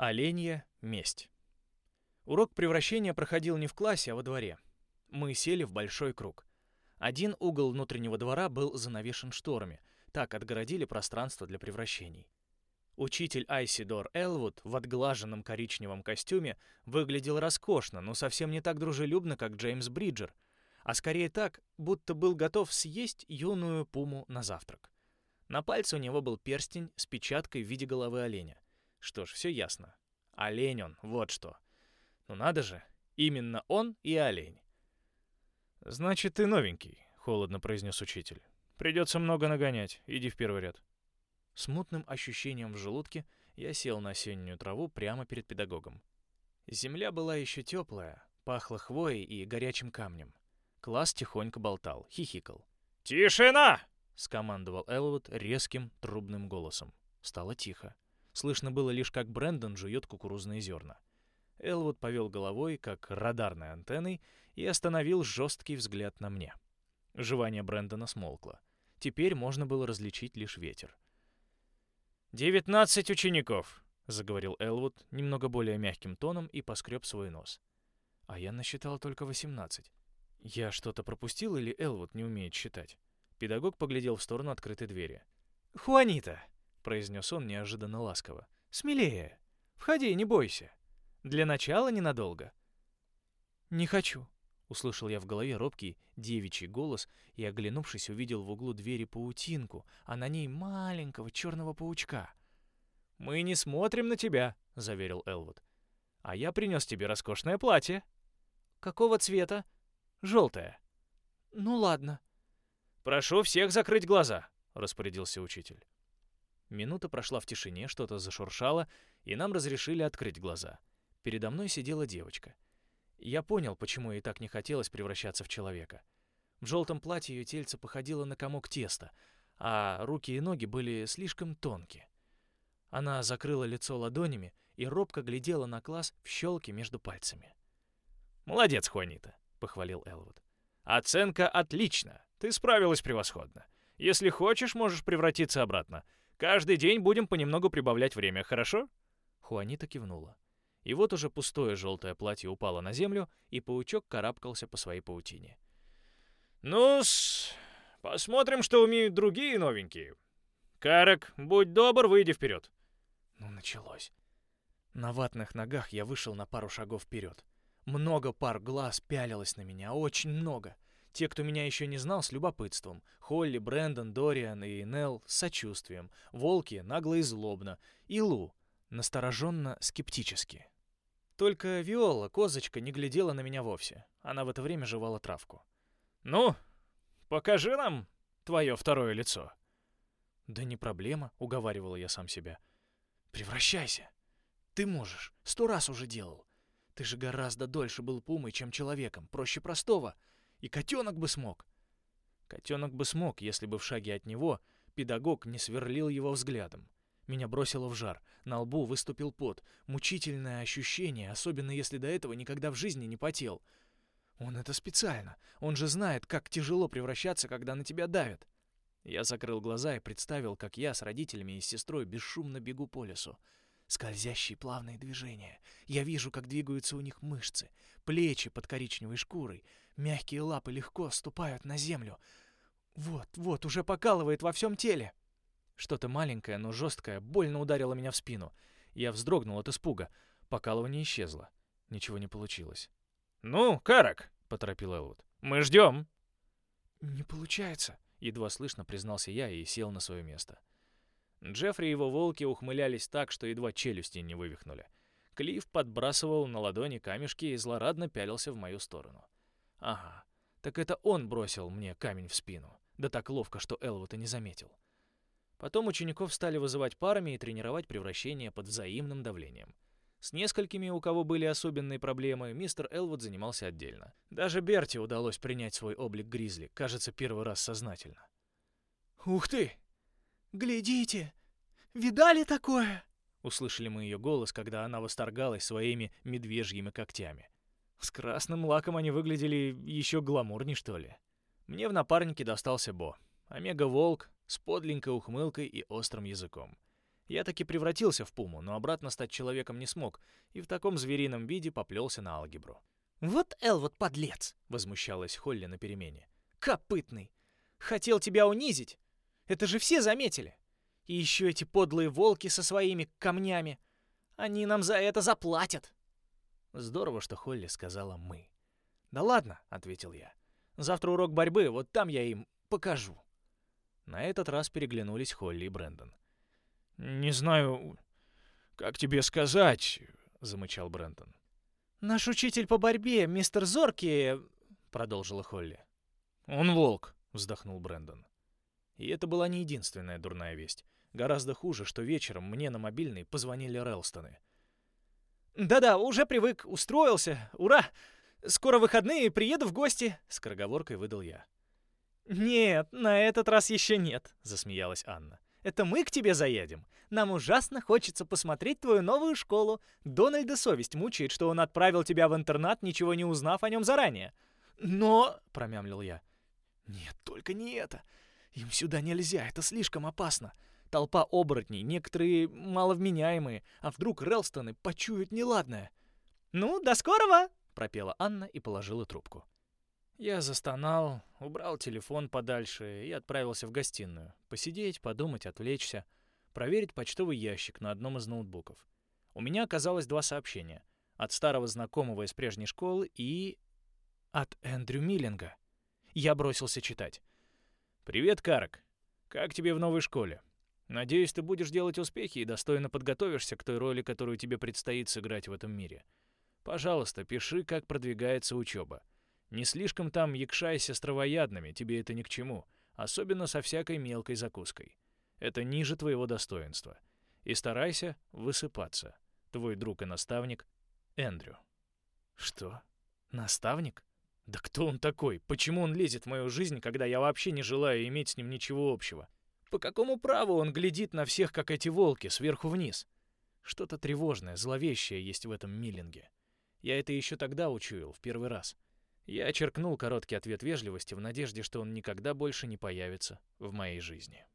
Оленья месть. Урок превращения проходил не в классе, а во дворе. Мы сели в большой круг. Один угол внутреннего двора был занавешен шторами, так отгородили пространство для превращений. Учитель Айсидор Элвуд в отглаженном коричневом костюме выглядел роскошно, но совсем не так дружелюбно, как Джеймс Бриджер, а скорее так, будто был готов съесть юную пуму на завтрак. На пальце у него был перстень с печаткой в виде головы оленя. Что ж, все ясно. Олень он, вот что. Ну надо же, именно он и олень. «Значит, ты новенький», — холодно произнес учитель. «Придется много нагонять. Иди в первый ряд». С мутным ощущением в желудке я сел на осеннюю траву прямо перед педагогом. Земля была еще теплая, пахло хвоей и горячим камнем. Класс тихонько болтал, хихикал. «Тишина!» — скомандовал Элвуд резким трубным голосом. Стало тихо. Слышно было лишь, как Брэндон жует кукурузные зерна. Элвуд повел головой, как радарной антенной, и остановил жесткий взгляд на мне. Жевание Брэндона смолкло. Теперь можно было различить лишь ветер. «Девятнадцать учеников», — заговорил Элвуд немного более мягким тоном и поскреб свой нос. А я насчитал только восемнадцать. Я что-то пропустил или Элвуд не умеет считать? Педагог поглядел в сторону открытой двери. «Хуанита!» Произнес он неожиданно ласково. «Смелее! Входи, не бойся! Для начала ненадолго!» «Не хочу!» — услышал я в голове робкий девичий голос и, оглянувшись, увидел в углу двери паутинку, а на ней маленького черного паучка. «Мы не смотрим на тебя!» — заверил Элвуд. «А я принес тебе роскошное платье». «Какого цвета?» «Желтое». «Ну ладно». «Прошу всех закрыть глаза», — распорядился учитель. Минута прошла в тишине, что-то зашуршало, и нам разрешили открыть глаза. Передо мной сидела девочка. Я понял, почему ей так не хотелось превращаться в человека. В желтом платье ее тельце походило на комок теста, а руки и ноги были слишком тонкие. Она закрыла лицо ладонями и робко глядела на класс в щелке между пальцами. «Молодец, Хуанита», — похвалил Элвуд. «Оценка отлично. Ты справилась превосходно. Если хочешь, можешь превратиться обратно. Каждый день будем понемногу прибавлять время, хорошо?» Хуанита кивнула. И вот уже пустое желтое платье упало на землю, и паучок карабкался по своей паутине. «Ну-с, посмотрим, что умеют другие новенькие. Карак, будь добр, выйди вперед». Ну, началось. На ватных ногах я вышел на пару шагов вперед. Много пар глаз пялилось на меня, очень много — те, кто меня еще не знал, с любопытством. Холли, Брэндон, Дориан и Нелл с сочувствием. Волки нагло и злобно. И Лу настороженно скептически. Только Виола, козочка, не глядела на меня вовсе. Она в это время жевала травку. «Ну, покажи нам твое второе лицо». «Да не проблема», — уговаривала я сам себя. «Превращайся. Ты можешь. Сто раз уже делал. Ты же гораздо дольше был пумой, чем человеком. Проще простого. И котенок бы смог. Котенок бы смог, если бы в шаге от него педагог не сверлил его взглядом. Меня бросило в жар, на лбу выступил пот, мучительное ощущение, особенно если до этого никогда в жизни не потел. Он это специально, он же знает, как тяжело превращаться, когда на тебя давят. Я закрыл глаза и представил, как я с родителями и с сестрой бесшумно бегу по лесу. Скользящие плавные движения. Я вижу, как двигаются у них мышцы, плечи под коричневой шкурой, мягкие лапы легко ступают на землю. Вот, вот, уже покалывает во всем теле. Что-то маленькое, но жесткое, больно ударило меня в спину. Я вздрогнул от испуга. Покалывание исчезло. Ничего не получилось. «Ну, Карак!» — поторопил Элвуд. «Мы ждем!» «Не получается!» — едва слышно признался я и сел на свое место. Джеффри и его волки ухмылялись так, что едва челюсти не вывихнули. Клифф подбрасывал на ладони камешки и злорадно пялился в мою сторону. Ага, так это он бросил мне камень в спину. Да так ловко, что Элвуд и не заметил. Потом учеников стали вызывать парами и тренировать превращение под взаимным давлением. С несколькими, у кого были особенные проблемы, мистер Элвуд занимался отдельно. Даже Берти удалось принять свой облик Гризли, кажется, первый раз сознательно. «Ух ты!» «Глядите! Видали такое?» Услышали мы ее голос, когда она восторгалась своими медвежьими когтями. С красным лаком они выглядели еще гламурней, что ли. Мне в напарнике достался Бо. Омега-волк с подленькой ухмылкой и острым языком. Я таки превратился в пуму, но обратно стать человеком не смог, и в таком зверином виде поплелся на алгебру. «Вот Элвуд подлец!» — возмущалась Холли на перемене. «Копытный! Хотел тебя унизить! Это же все заметили! И еще эти подлые волки со своими камнями! Они нам за это заплатят!» Здорово, что Холли сказала «мы». «Да ладно», — ответил я. «Завтра урок борьбы, вот там я им покажу». На этот раз переглянулись Холли и Брэндон. «Не знаю, как тебе сказать», — замычал Брэндон. «Наш учитель по борьбе, мистер Зорки», — продолжила Холли. «Он волк», — вздохнул Брэндон. И это была не единственная дурная весть. Гораздо хуже, что вечером мне на мобильный позвонили Релстоны. «Да-да, уже привык, устроился. Ура! Скоро выходные, приеду в гости», — скороговоркой выдал я. «Нет, на этот раз еще нет», — засмеялась Анна. «Это мы к тебе заедем. Нам ужасно хочется посмотреть твою новую школу. Дональда совесть мучает, что он отправил тебя в интернат, ничего не узнав о нем заранее». «Но...» — промямлил я. «Нет, только не это. Им сюда нельзя, это слишком опасно. Толпа оборотней, некоторые маловменяемые, а вдруг Релстоны почуют неладное. «Ну, до скорого!» — пропела Анна и положила трубку. Я застонал, убрал телефон подальше и отправился в гостиную. Посидеть, подумать, отвлечься, проверить почтовый ящик на одном из ноутбуков. У меня оказалось два сообщения. От старого знакомого из прежней школы и... от Эндрю Миллинга. Я бросился читать. «Привет, Карк. Как тебе в новой школе? Надеюсь, ты будешь делать успехи и достойно подготовишься к той роли, которую тебе предстоит сыграть в этом мире. Пожалуйста, пиши, как продвигается учеба. Не слишком там якшайся с травоядными, тебе это ни к чему, особенно со всякой мелкой закуской. Это ниже твоего достоинства. И старайся высыпаться. Твой друг и наставник Эндрю. Что? Наставник? Да кто он такой? Почему он лезет в мою жизнь, когда я вообще не желаю иметь с ним ничего общего? По какому праву он глядит на всех, как эти волки, сверху вниз? Что-то тревожное, зловещее есть в этом миллинге. Я это еще тогда учуял, в первый раз. Я очеркнул короткий ответ вежливости в надежде, что он никогда больше не появится в моей жизни.